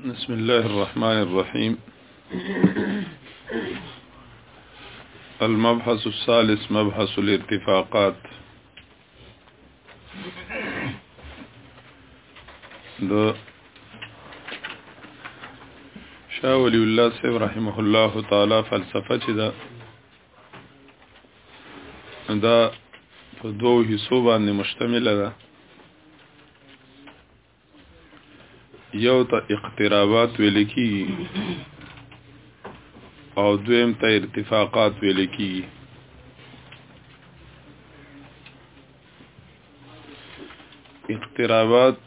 بسم الله الرحمن الرحيم المبحث الثالث مبحث الارتفاقات د شاه ولی الله صاحب رحمه الله تعالی فلسفه چې دا دا په دوه حصو باندې مشتمل ده یو ته اقترابات ویل کی او دویم ته ارتفاقات ویل کی اقترابات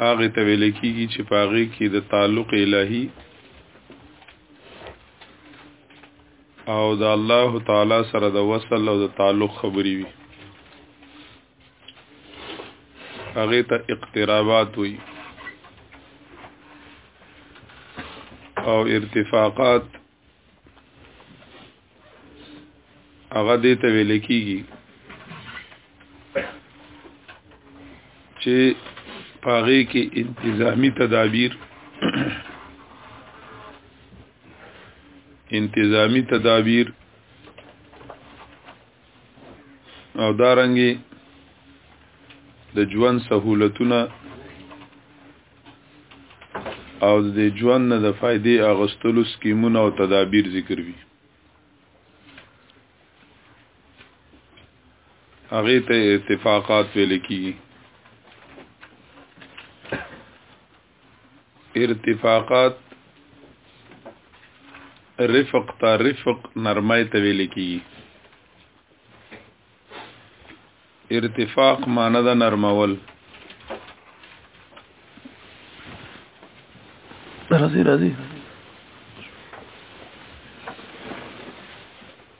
هغه ته ویل کیږي چې پاغه کې د تعلق الهي او د الله تعالی سره د وصل او د تعلق خبري وي هغه ته اقترابات وي او ارتفاقات هغه دې ته ویل کیږي چې پاغې کې انتظامی تدابیر انتظامی تدابیر او دارنګي د ژوند سہولتونه او د ژوند نه د فائدې اغستلو سکیمونه او تدابیر ذکر وی هغه ته اتفاقات ویل کیږي ارتفاقات رفق تا رفق نرمای ته ویل کی ارتفاق معنی دا نرمول راځي راځي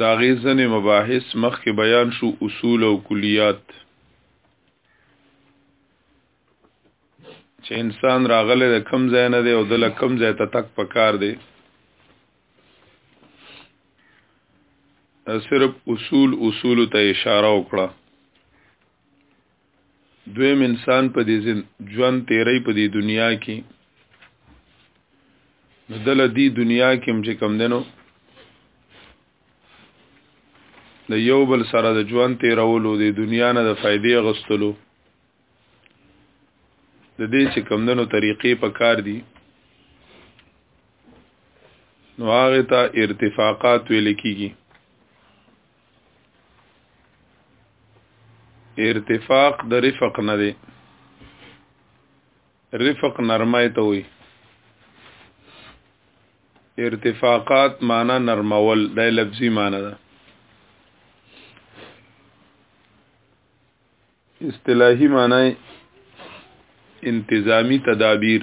دا غي ځنې مباحث مخکې بیان شو اصول او کلیات چې انسان راغله د کم ځای نه دی او د لکم ځای ته تک پکار دی صرف اصول اصول ته اشاره وکړه دویم انسان په دې ژوند تیرې په دې دنیا کې نو دل دې دنیا کې هم چې کم دنو د یو بل سره د ژوند تیرولو د دنیا نه د فائدې غستلو د دې چې کم دنو طریقې په کار دي نو هغه ته ارتفاقات ویل کیږي ارتفاق د رفق نه دی رفق نرمای ته وي ارتفاقات معنا نرمول د لفظي معنا ده اصطلاحي معنی انتظامی تدابیر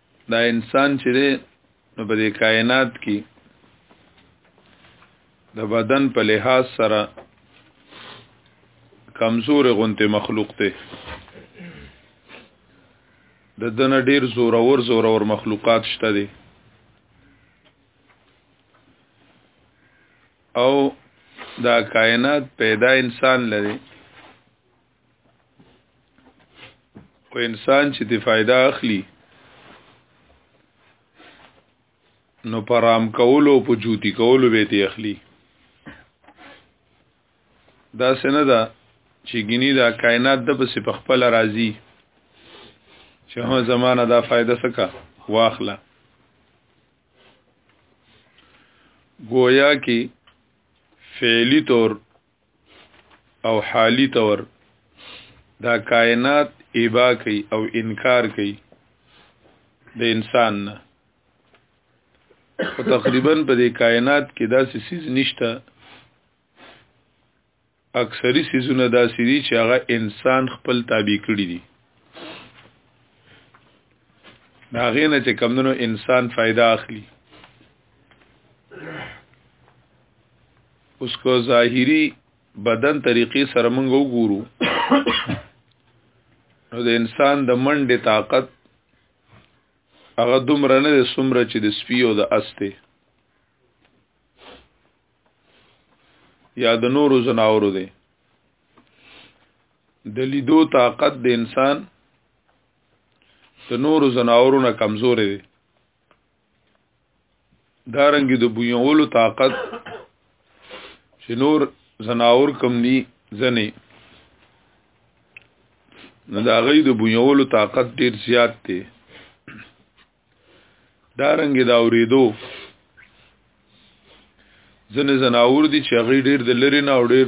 دا انسان چې دی نو په دې کائنات کې د بدن په لحاظ سره کمزور غونته مخلوق دی د دنه ډیر زور اور زور اور مخلوقات شته دي او دا کائنات پیدا انسان لري او انسان چې دی فائدہ اخلي نو پرام کولو په جوتی کولو به دی اخلي دا سنه ده چې ګینی دا کائنات د پس په خپل راضي چې هم زمانہ دا فائدہ سکا واخلا گویا کې فعلی طور او حالی طور دا کائنات ایبا کوي او انکار کوي د انسان نه او تقریبا په دې کائنات کې داسې سیز نشته اکثری سیزونه داسې دي چې هغه انسان خپل تابع کړی دي دا غینه چې کمونو انسان فائدہ اخلي اوس کو ظاهری بدن طریقې سره موږ وګورو نو د انسان د منډې طاقت هغه دومره نه دی څومره چې د سپي او د اس دی یا د نورو ځناورو دی د لیدو طاقت د انسان د نورو ځناورو نه کمزورې دی دارنګ د بویولو طاقت چې نور زناور کم دي زنه نو دا غي د بویولو طاقت ډیر زیات دی دارنګ دا اوریدو زنه زناور دي چې غي ډیر د لری نه او ډیر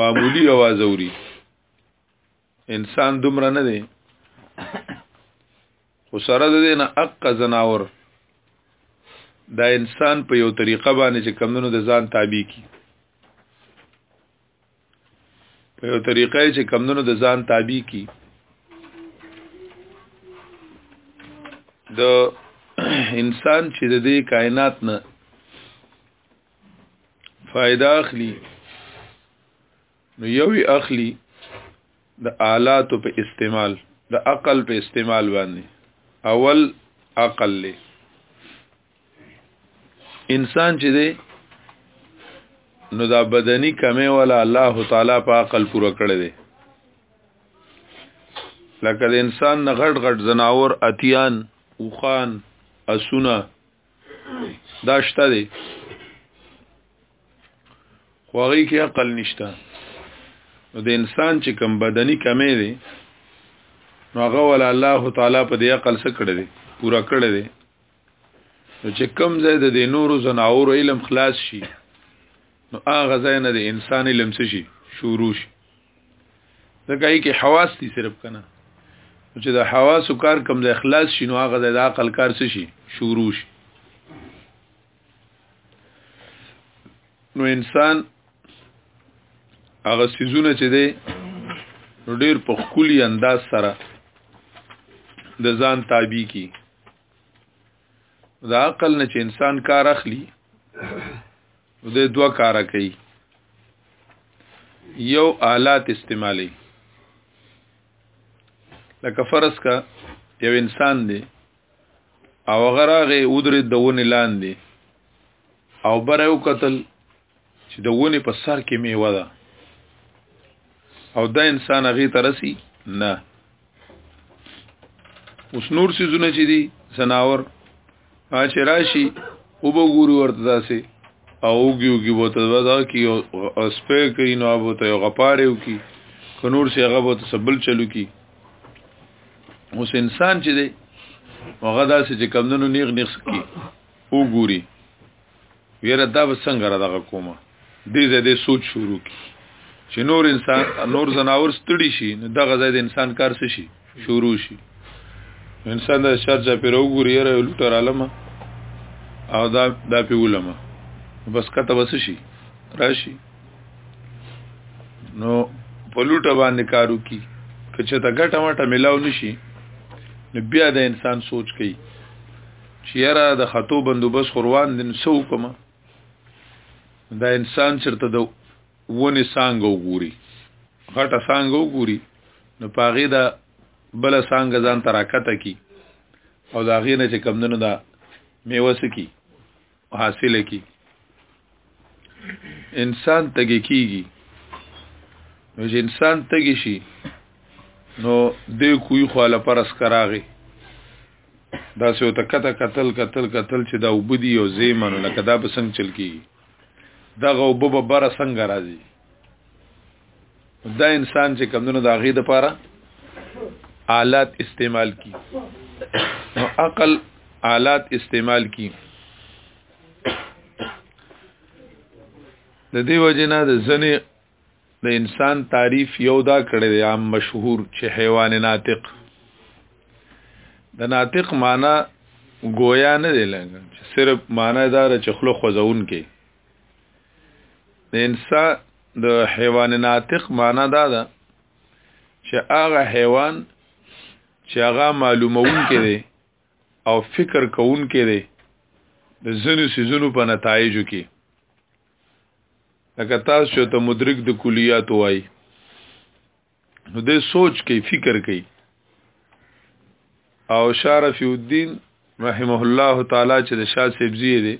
معمولی आवाज اوري انسان دومره نه دی خو سره د دې نه اق زناور دا انسان په یو طریقه باندې چې کمونو د ځان تابع کی په یو طریقه چې کمونو د ځان تابع کی د انسان چې د دې کائنات نه فائدہ اخلي نو یو یې اخلي د آلاتو په استعمال د عقل په استعمال باندې اول عقل له انسان چې دی نو دا بدني کمه ولا الله تعالی په عقل پوره کړی دی لکه د انسان نه غټ غټ زناور اتیان اوخان اسونه دا شته دی خو هغه کې عقل نشته نو د انسان چې کم بدني کمې دي نو هغه ول الله تعالی په دې عقل سره کړی دی پورا کړی دی نو چې کم ځای د نورو زناور علم خلاص شي نو هغه ځای نه د انسان علم څه شي شروع شي ځکه یې کې حواس دي صرف کنه چې د حواسو کار کم ځای خلاص شي نو هغه د عقل کار څه شي شروع شي نو انسان هغه سيزونه چې دی نو ډیر په خولي انداز سره د ځان تابع کی دا عقل نه چې انسان کار اخلي د دوه کار کوي یو آلات استعمالي لکه فرض کا یو انسان دی او غراغه ودرې د ونې لاندې او بره یو قتل چې د ونې په سر کې میوه ده او دا انسان هغه ترسي نه اوس نور سيزونه چې دي سناور چې راشي او وګوري ورته داسې او وګيو کې بوته ودا کې او سپه کې نو بوته غپاره وکي کنور سي هغه بوته سبل چلو کې اوس انسان چې دی هغه داسې چې کمندونو نیغ نیغ کی او ګوري ویره دا به څنګه را دغه کومه دې زده سوچ شروع کی چې نور انسان نور زناور ستړي شي نو دغه ځای د انسان کار څه شي شروع شي انسان د شر چا پیرو ګوري یره لټر عالم او دا دا پیولم بس کته بس شي راشي نو په لوټه باندې کارو کی کچه ته ګټه مټه ملاو نشي نو بیا د انسان سوچ کوي چې یاره د خطو بندوبست خوروان دین سو کوم دا انسان چرته د ونی سانګ وګوري غټه سانګ وګوري نو پاغه دا بل سانګ ځان تراکته کی او دا غینه چې کمندونو دا میوه سکی حاصل کی انسان تګی کیږي نو چې انسان تګی شي نو د کوی خو له پرس کراغي دا سه ته کته قتل قتل قتل چې دا وبدي او زیمن لکه دا به څنګه چل کیږي دا غوبه به بره څنګه راځي دا انسان چې کمونو د هغې د پاره آلات استعمال کی نو عقل آلات استعمال کی د دې وجنه د ځنې د انسان تعریف یو دا کړی دی عام مشهور چې حیوان ناطق د ناطق معنی گویا نه دی لګ چې صرف معنی دا چې خلو خوځون کې د انسا د حیوان ناطق معنا دا ده چې هغه حیوان چې هغه معلومون کې دی او فکر کوون کې دی د ځینو سيزونو په نتایجو کې لکه تاسو چې ته مدرک د کلیات وای نو د سوچ کوي فکر کوي او شارف الدین رحمه الله تعالی چې د شاه سبزی دی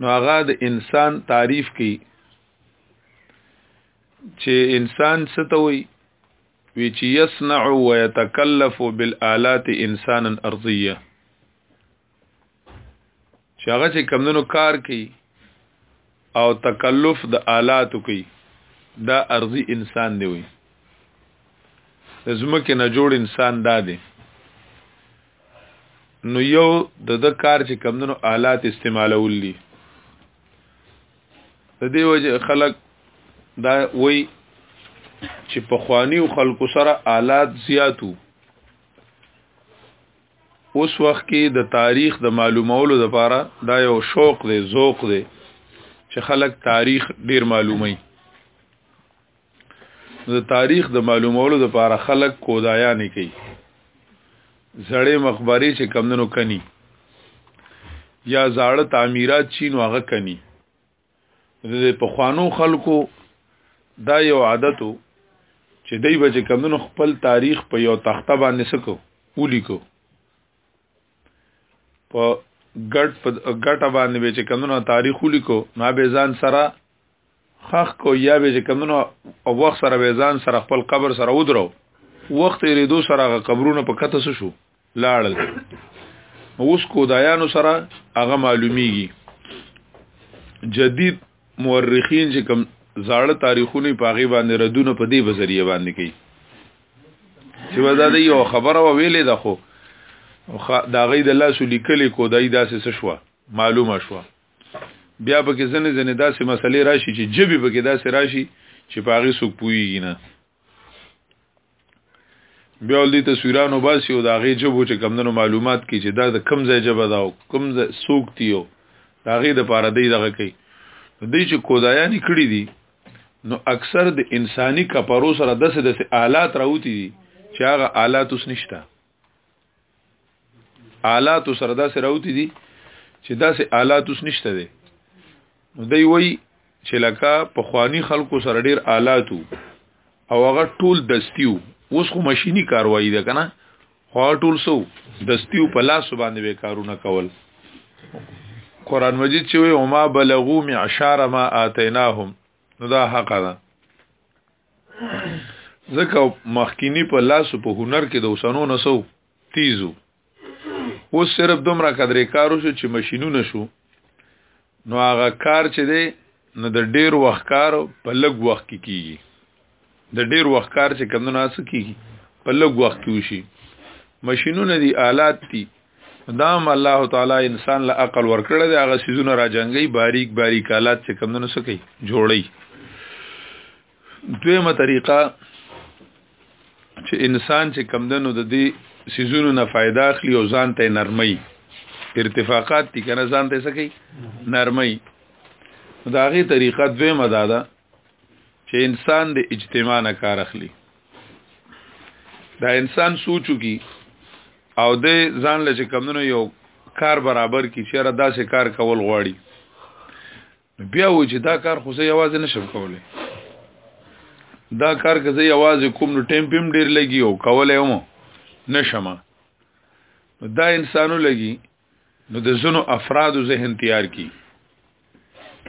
نو هغه د انسان تعریف کوي چې انسان ستوي وی چې یصنع و یتکلف بالآلات انسانا ارضیه چې هغه چې کمندونو کار کوي او تکلف د آلاتو کوي دا ارضی انسان دی وي زمکه نه جوړ انسان دا دی نو یو د د کار چې کمندونو آلات استعمالول دي د دې وجه خلک دا وای چې په خوانی او خلکو سره آلات زیاتو اوس وخت کې د تاریخ د معلومولو لپاره دا یو شوق دی ذوق دی چې خلک تاریخ ډیر معلومي د تاریخ د معلومولو لپاره خلک کودایا نه کوي زړې مخبري چې کمندونو کني یا زاړه تعمیرات چین واغه کني د پخوانو خلکو دا یو عادتو چې دای به چې کمونو خپل تاریخ په یو تخته باندې سکو ولیکو په ګټ په ګټه باندې به چې کمونو تاریخ ولیکو نو به ځان سره خخ کو یا به چې کمونو او وخت سره به ځان سره خپل قبر سره ودرو وخت یې ردو سره قبرونه په کته شو لاړل اوس کو دایانو سره هغه معلومیږي جدید مورخین چې کوم زاړه تاریخونه په هغه باندې ردونه په دې بذریه باندې کوي چې ودا د یو خبره ویلې ده خو دا غي د لاس لیکلې کو دای داسې څه شو معلومه شو بیا به کې زنه زنه داسې مسلې راشي چې جبي به کې داسې راشي چې په هغه سوق پويږي نه بیا ول دي تصویرانو باسي او دا غي جبو چې کمندونو معلومات کی چې دا د کم ځای جبه دا او کم ځای سوق دیو دا غي د پاره دی دغه کوي دوی چې کودایان کړی دي نو اکثر د انساني کپرو سره دسه دسه آلات راوتی دي چې هغه آلات اوس نشته آلات سره دا سره اوتی دي چې دا سه آلات اوس نشته دي نو دی وای چې لکه په خواني خلکو سره ډیر آلاتو او هغه ټول دستیو اوس خو ماشيني کاروایی ده کنه خو ټول سو دستیو په لاس باندې به کارونه کول قران مجید چې وي او ما بلغو معشار ما اتیناهم نو دا حق ده ځکه مخکینی په لاسو په هنر کې د اوسانو نسو تیزو اوس صرف دومره قدرې کارو شو چې ماشينونه شو نو هغه کار چې دی نو د ډیر وخت کار په لږ وخت کې کیږي د ډیر وخت کار چې کمونه اس کیږي په لږ وخت کې وشي ماشينونه دي آلات دي دام الله تعالی انسان له عقل ورکړه دی هغه سيزونه را جنگي باریک باریک حالات چې کم نه سکی جوړي دویمه طریقه چې انسان چې کم دنو د دې سيزونو نه फायदा اخلي او ځان ته نرمي ارتفاقات دي کنه ځان ته سکی نرمي دا غي طریقه دویمه ده چې انسان د اجتماع نه کار اخلي دا انسان سوچو کی او د ځان له چې کمونو یو کار برابر کی چیرې داسې کار کول غواړي بیا و چې دا کار خو زه یوازې نشم کولای دا کار که زه یوازې کوم نو ټیم پم ډیر لګي او کولای هم نشم دا انسانو لګي نو د زنو افراد ذهن تیار کی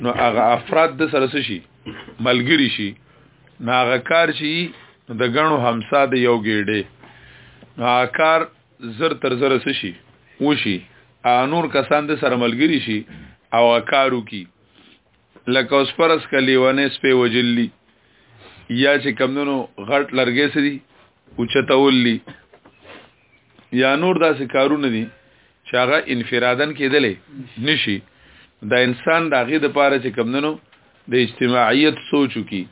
نو هغه افراد د سره شي ملګری شي نو هغه کار شي د غنو همسا د یو ګیډه نو هغه کار زر تر زر شي وشي انور کسان د سره ملګری شي او کارو کی لکه اوس پرس کلی ونه سپې وجلی یا چې کمونو غټ لرګې سری اوچتولی یا نور داسې کارونه دي چې هغه انفرادن کېدلې نشي دا انسان د هغې د پاره چې کمدنو د اجتماعیت سوچو کی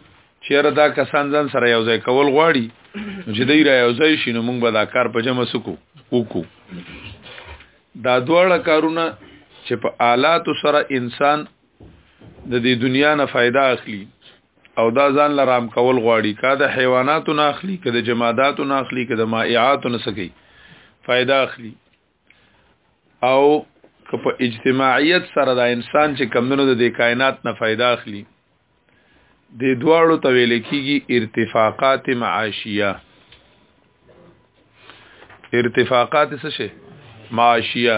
چیرې دا کسان ځان سره یو ځای کول غواړي چې دوی را یو ځای شي نو موږ به دا کار په جمع سکو وکړو دا دواړه کارونه چې په آلاتو سره انسان د دې دنیا نه فائدہ اخلي او دا ځان لرام کول غواړي کا د حیواناتو نه اخلي که د جماداتو نه اخلي که د مائعاتو نه سکی فائدہ اخلي او که په اجتماعیت سره دا انسان چې کمونو د دې کائنات نه فائدہ اخلي د دواړو تویل کیږي ارتفاقات معاشیه ارتفاقات څه شي معاشیه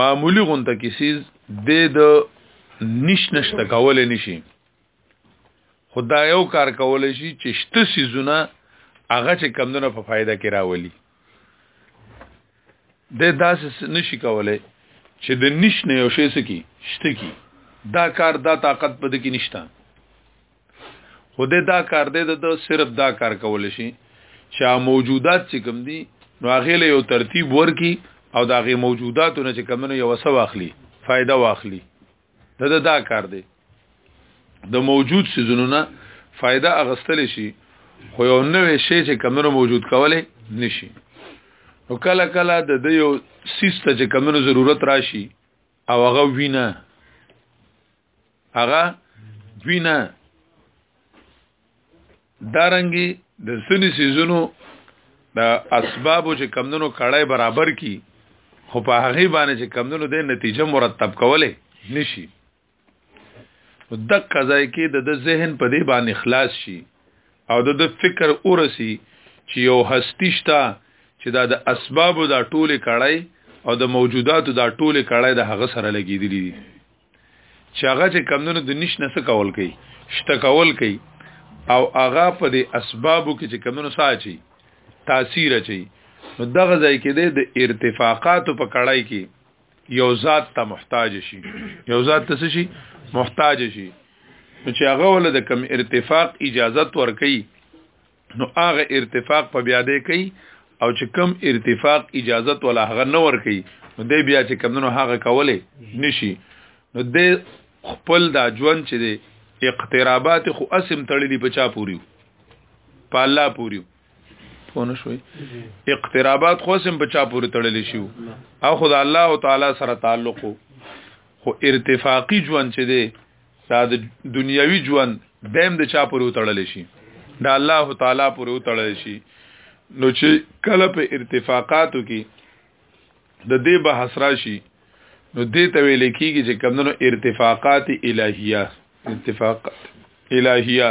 معمولی غونته کیسیز د د نش نشته کولای نشي خدا یو کار کولای شي چې شته سيزونه هغه چې کمونه په فایده کې راولي د داسې نشي کولای چې د نش نه یو شي سکی شته کی دا کار دا طاقت پد کې نشته خو د دا کار دی د صرف دا کار کول شي چې موجودات چې کوم دي نو هغه له یو ترتیب ورکی او دا غي موجوداتو نه چې کوم نه یو سو واخلي فائدہ واخلي دا دا, دا کار دی د موجود سيزونو نه فائدہ اغستل شي خو یو نوې شی چې کوم نه موجود کولای نشي نو کله کله د د یو سیسته چې کوم ضرورت راشي او هغه وینه هغه دوی نه دارنګي د سني سيزونو د اسبابو چې کمندونو کړای برابر کی خو په هغه باندې چې کمندونو د نتیجه مرتب کولې نشي د قضای کې د ذهن په دې باندې خلاص شي او د فکر اورسي چې یو هستی شته چې دا د اسبابو دا ټوله کړای او د موجوداتو دا ټوله کړای د هغه سره لګیدلی دي چې هغه چې کمونو د نش نه کول کوي شته کول کوي او هغه په دې اسبابو کې چې کمونو ساچي تاثیر اچي نو دغه ځای کې د ارتفاقاتو په کړای کې یو ذات ته محتاج شي یو ذات ته شي محتاج شي نو چې هغه ول د کم ارتفاق اجازت ورکي نو هغه ارتفاق په بیا دی کوي او چې کم ارتفاق اجازت ولا هغه نه ور کوي نو دی بیا چې کمونو هغه کوله نشي نو د خپل دا ژوند چې دی اقترابات خو اسم تړلی په چا پوریو په الله پوریو پونه شوي اقترابات خو اسم په چا پوری تړلی شي او خدای الله تعالی سره تعلق خو ارتفاقی ژوند چې دی دا د دنیوي ژوند دیم د چا پورې وتړل شي دا الله تعالی پورې وتړل شي نو چې کله په ارتفاقاتو کې د دې بحث راشي نو دې ته ویل کېږي چې کمونو ارتفاقات الهیه ارتفاقات الهیه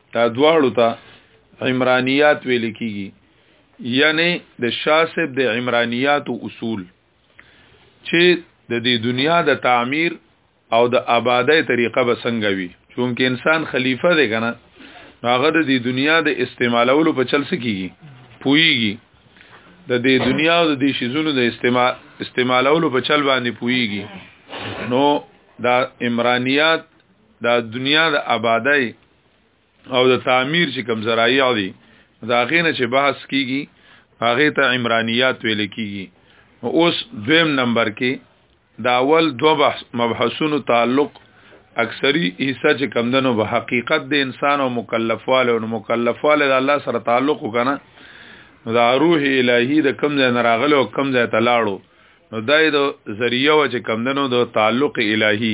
دا دواړو ته عمرانیات ویل کیږي یعنی د شاسب د عمرانیات او اصول چې د دې دنیا د تعمیر او د آبادی طریقه به څنګه وي چونکه انسان خلیفہ دی کنه هغه د دې دنیا د استعمالولو په چل سکیږي پویږي د دې دنیا او د دې شیزونو د استعمال استعمالولو په چل باندې پویږي نو دا عمرانیات دا دنیا د آبادای او د تعمیر چې کم زرایع دي دا غینه چې بحث کیږي هغه ته عمرانیات ویل کیږي اوس دویم نمبر کې دا اول دو بحث مبحثونو تعلق اکثری حصہ چې کم دنو به حقیقت د انسان او مکلفواله او مکلفواله د الله سره تعلق وکنه دا روح الهی د کم ځای نه راغلو کم ځای ته لاړو نو دای د ذریعہ و چې کمندنو د تعلق الهی